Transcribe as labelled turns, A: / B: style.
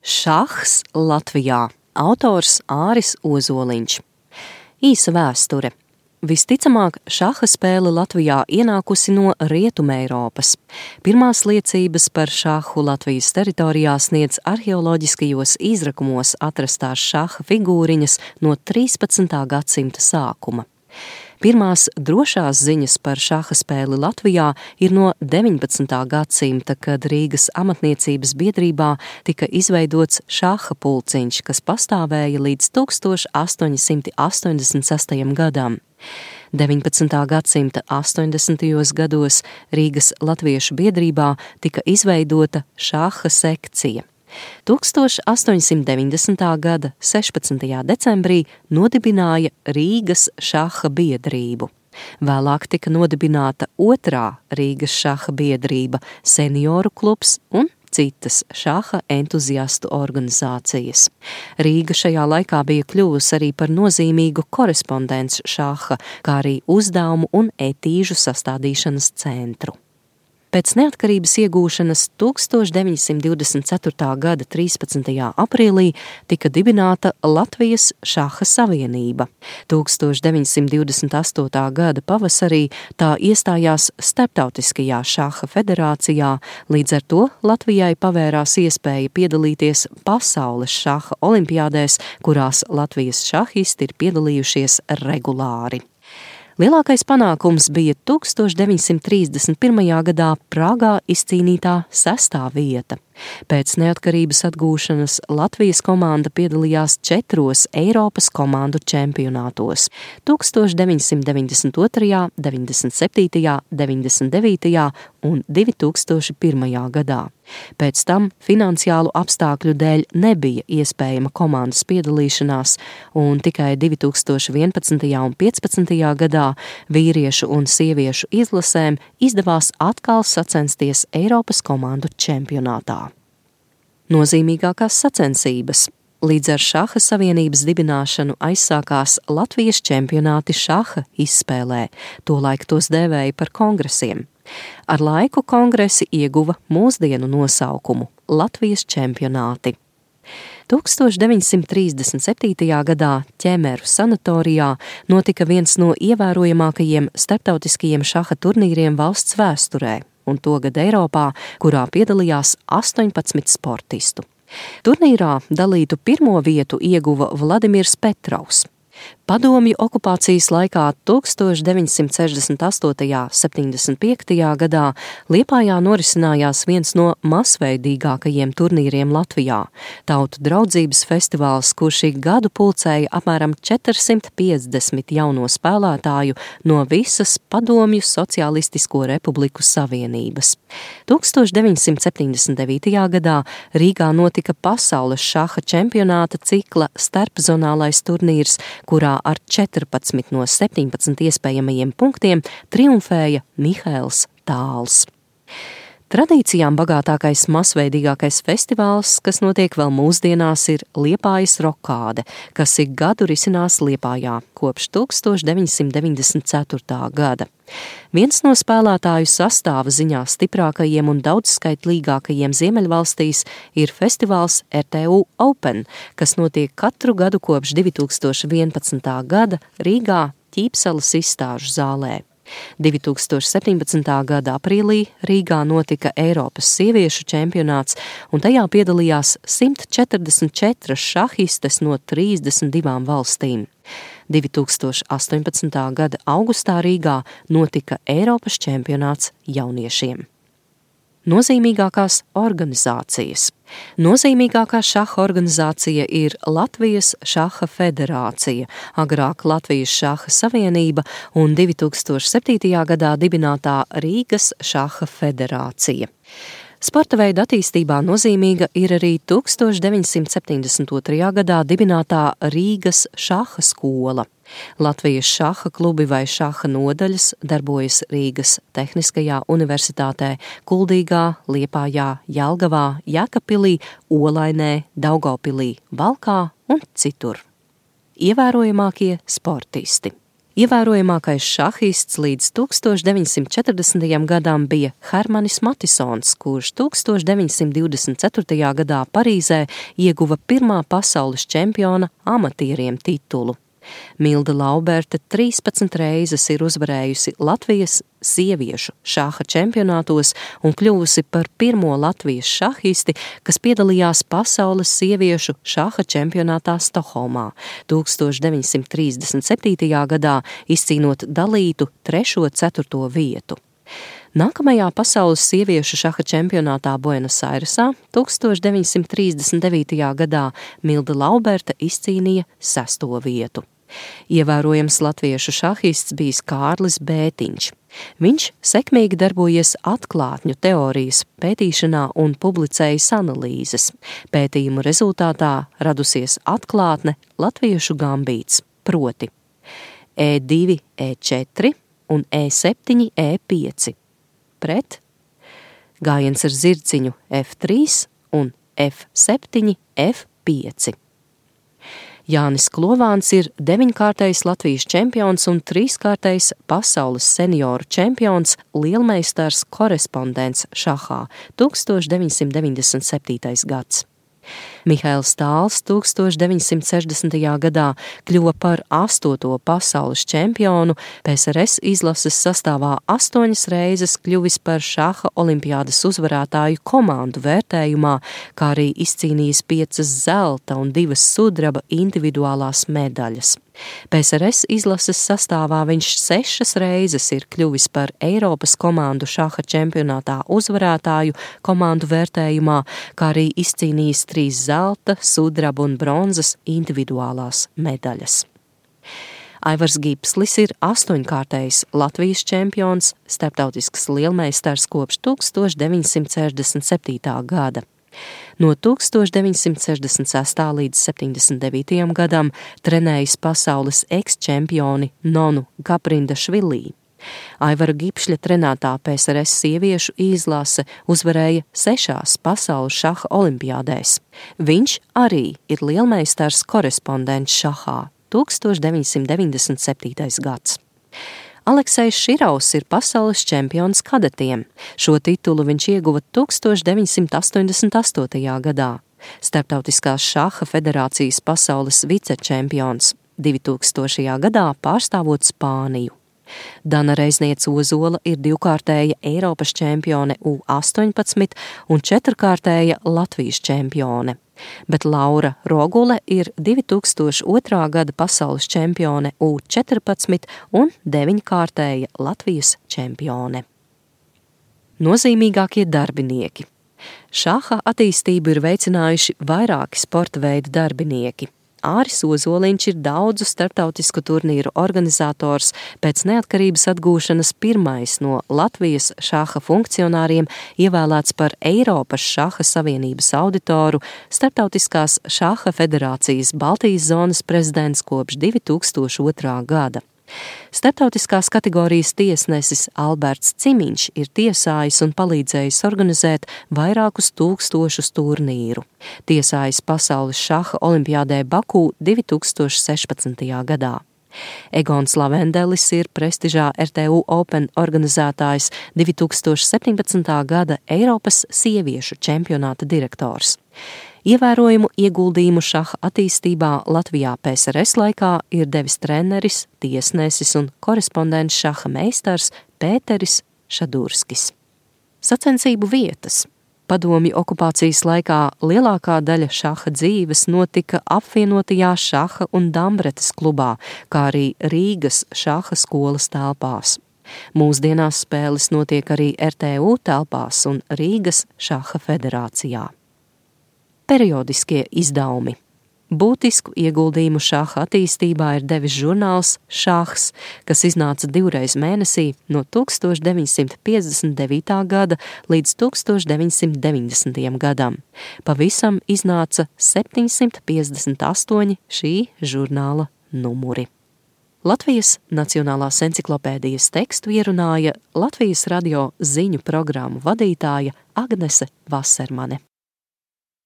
A: Šahs Latvijā. Autors Āris Ozoliņš. Īsa vēsture. Visticamāk, šaha spēle Latvijā ienākusi no Rietumē Eiropas. Pirmās liecības par šahu Latvijas teritorijā sniedz arheoloģiskajos izrakumos atrastās šaha figūriņas no 13. gadsimta sākuma. Pirmās drošās ziņas par šāda spēli Latvijā ir no 19. gadsimta, kad Rīgas amatniecības biedrībā tika izveidots šāda pulciņš, kas pastāvēja līdz 1886. gadam. 19. gadsimta 80. gados Rīgas Latviešu biedrībā tika izveidota šāda sekcija. 1890. gada 16. decembrī nodibināja Rīgas šaha biedrību. Vēlāk tika nodibināta otrā Rīgas šaha biedrība, senioru klubs un citas šāha entuziastu organizācijas. Rīga šajā laikā bija kļuvusi arī par nozīmīgu korespondenci šāha, kā arī uzdevumu un etīžu sastādīšanas centru. Pēc neatkarības iegūšanas 1924. gada 13. aprīlī tika dibināta Latvijas šaha savienība. 1928. gada pavasarī tā iestājās Startautiskajā šaha federācijā, līdz ar to Latvijai pavērās iespēja piedalīties pasaules šaha olimpiādēs, kurās Latvijas šahisti ir piedalījušies regulāri. Lielākais panākums bija 1931. gadā Prāgā izcīnītā sestā vieta. Pēc neatkarības atgūšanas Latvijas komanda piedalījās četros Eiropas komandu čempionātos - 1992., 97., 99. un 2001. gadā. Pēc tam finansiālu apstākļu dēļ nebija iespējama komandas piedalīšanās, un tikai 2011. un 2015. gadā vīriešu un sieviešu izlasēm izdevās atkal sacensties Eiropas komandu čempionātā nozīmīgākās sacensības. Līdz ar šaha savienības dibināšanu aizsākās Latvijas čempionāti šaha izspēlē, tolaik tos dēvēja par kongresiem. Ar laiku kongresi ieguva mūsdienu nosaukumu Latvijas čempionāti. 1937. gadā ķēmēru sanatorijā notika viens no ievērojamākajiem starptautiskajiem šaha turnīriem valsts vēsturē un togad Eiropā, kurā piedalījās 18 sportistu. Turnīrā dalītu pirmo vietu ieguva Vladimirs Petrovs. Padomju okupācijas laikā 1968. un 75. gadā Liepājā norisinājās viens no masveidīgākajiem turnīriem Latvijā - Tautu draudzības festivāls, kurš ik gadu pulcēja apmēram 450 jauno spēlētāju no visas Padomju Socialistisko republiku savienības. 1979. gadā Rīgā notika pasaules šaha čempionāta cikla starpzonālais turnīrs, kurā ar 14 no 17 iespējamajiem punktiem triumfēja Mihails Tāls. Tradīcijām bagātākais, masveidīgākais festivāls, kas notiek vēl mūsdienās, ir Liepājas rokāde, kas ik gadu risinās Liepājā kopš 1994. gada. Viens no spēlētāju sastāva ziņā stiprākajiem un daudzskaitlīgākajiem Ziemeļvalstīs ir festivāls RTU Open, kas notiek katru gadu kopš 2011. gada Rīgā Ķīpsalas izstāžu zālē. 2017. gada aprīlī Rīgā notika Eiropas sieviešu čempionāts, un tajā piedalījās 144 šahistes no 32 valstīm. 2018. gada augustā Rīgā notika Eiropas čempionāts jauniešiem. Nozīmīgākās organizācijas. Nozīmīgākā šaha organizācija ir Latvijas šaha federācija, agrāk Latvijas šaha savienība un 2007. gadā dibinātā Rīgas šaha federācija. Sporta veida attīstībā nozīmīga ir arī 1972. gadā dibinātā Rīgas šaha skola. Latvijas šaha klubi vai šaha nodaļas darbojas Rīgas Tehniskajā universitātē, Kuldīgā, Liepājā, Jelgavā, Jēkabpilī, Olainē, Daugavpilī, Valkā un citur. Ievērojamākie sportisti. Ievērojamākais šahists līdz 1940. gadam bija Hermanis Matisons, kurš 1924. gadā Parīzē ieguva pirmā pasaules čempiona amatieriem titulu. Milda Lauberta 13 reizes ir uzvarējusi Latvijas sieviešu šāha čempionātos un kļuvusi par pirmo Latvijas šahisti, kas piedalījās pasaules sieviešu šāha čempionātā Stokholmā 1937. gadā, izcīnot dalītu 3.4. vietu. Nākamajā pasaules sieviešu šaha čempionātā Buenos Airesā 1939. gadā Milda Lauberta izcīnīja sesto vietu. Ievērojams latviešu šahists bijis Kārlis Bētiņš. Viņš sekmīgi darbojies atklātņu teorijas pētīšanā un publicējis analīzes. Pētījumu rezultātā radusies atklātne latviešu gambīts, proti E2, E4 un E7, E5 pret gājiens ar zirdziņu F3 un F7, F5. Jānis Klovāns ir deviņkārtais Latvijas čempions un trīskārtais pasaules senioru čempions, lielmeistars korespondents šahā 1997. gads. Mihails Tāls 1960. gadā kļuva par astoto pasaules čempionu, PSRS izlases sastāvā astoņas reizes kļuvis par šaha olimpiādas uzvarētāju komandu vērtējumā, kā arī izcīnījis piecas zelta un divas sudraba individuālās medaļas. PSRS izlases sastāvā viņš sešas reizes ir kļuvis par Eiropas komandu šaha čempionātā uzvarētāju komandu vērtējumā, kā arī izcīnījis trīs zelta, sudraba un bronzas individuālās medaļas. Aivars Gipslis ir astoņkārtējs Latvijas čempions, starptautisks lielmeistars kopš 1967. gada. No 1968. līdz 79. gadam trenējis pasaules ekschempioni Nonu Gaprinda Švilī. Aivara Gipšļa trenētā PSRS sieviešu izlase uzvarēja sešās pasaules šaha olimpiādēs. Viņš arī ir lielmeistars korespondents šahā 1997. gads. Aleksējs Širaus ir pasaules čempions kadetiem. Šo titulu viņš ieguva 1988. gadā. Startautiskās šaha federācijas pasaules vicečempions 2000. gadā pārstāvot Spāniju. Dana Reizniece Ozola ir divkārtēja Eiropas čempione U18 un četrkārtēja Latvijas čempione bet Laura Rogule ir 2002. gada pasaules čempione U14 un deviņkārtēja Latvijas čempione. Nozīmīgākie darbinieki. Šāha attīstību ir veicinājuši vairāki sporta veidu darbinieki. Āris Ozoliņš ir daudzu starptautisku turnīru organizators, pēc neatkarības atgūšanas pirmais no Latvijas šāha funkcionāriem ievēlēts par Eiropas šāha savienības auditoru, Startautiskās šāha federācijas Baltijas zonas prezidents kopš 2002. gada. Startautiskās kategorijas tiesnesis Alberts Cimiņš ir tiesājis un palīdzējis organizēt vairākus tūkstošus turnīru. Tiesājis pasaules šaha olimpiādē Baku 2016. gadā. Egons Lavendelis ir prestižā RTU Open organizētājs 2017. gada Eiropas sieviešu čempionāta direktors. Ievērojumu ieguldījumu šaha attīstībā Latvijā PSRS laikā ir devis treneris, tiesnesis un korespondents šaha meistars Pēteris Šadurskis. Sacensību vietas Padomju okupācijas laikā lielākā daļa šaha dzīves notika apvienotajā šaha un dambretes klubā, kā arī Rīgas šaha skolas telpās. Mūsdienās spēles notiek arī RTU telpās un Rīgas šaha federācijā periodiskie izdevumi. Būtisku ieguldījumu šāha attīstībā ir devis žurnāls Šāhs, kas iznāca divreiz mēnesī no 1959. gada līdz 1990. gadam. Pavisam iznāca 758 šī žurnāla numuri. Latvijas Nacionālās encyklopēdijas tekstu ierunāja Latvijas radio ziņu programmu vadītāja Agnese Vasermane.